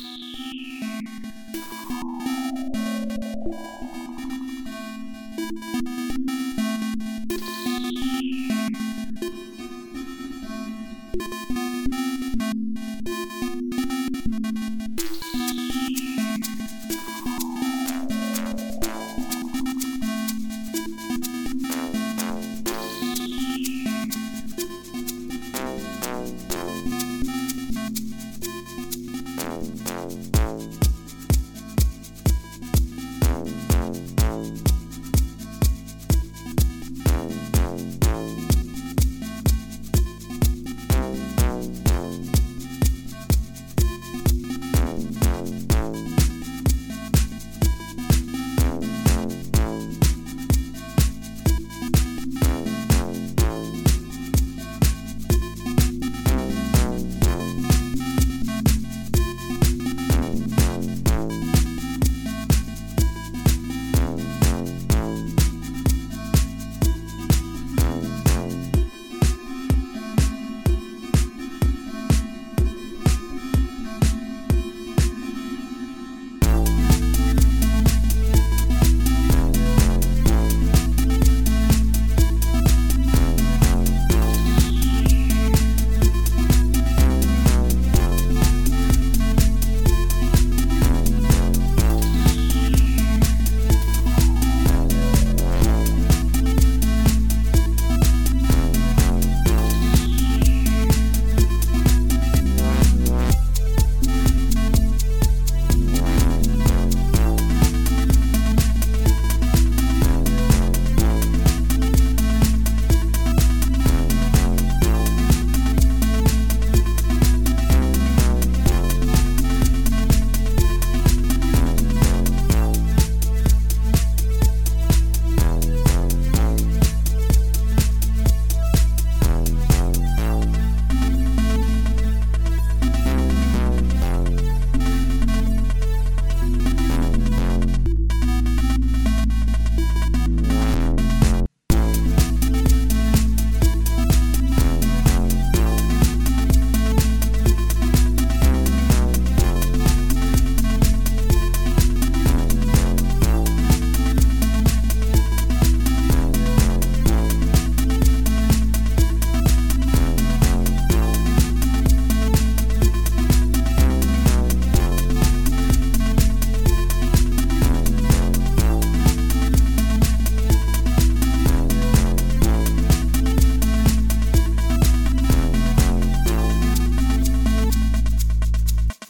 Thank you.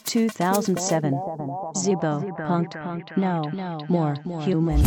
2007. Zibo, punked, no, more, human.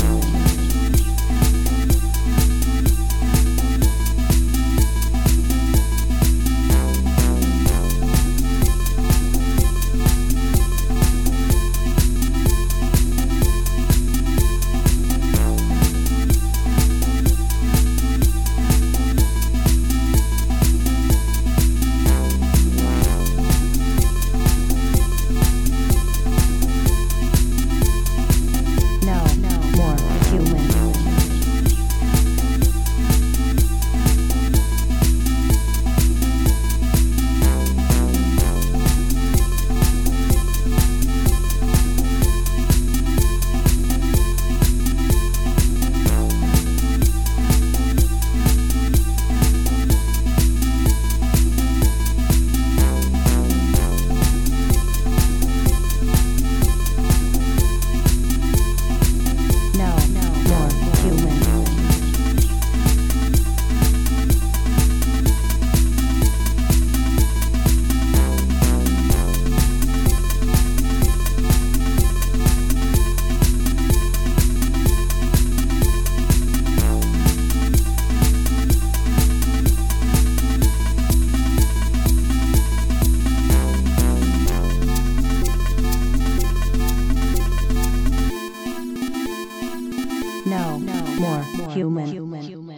More, human.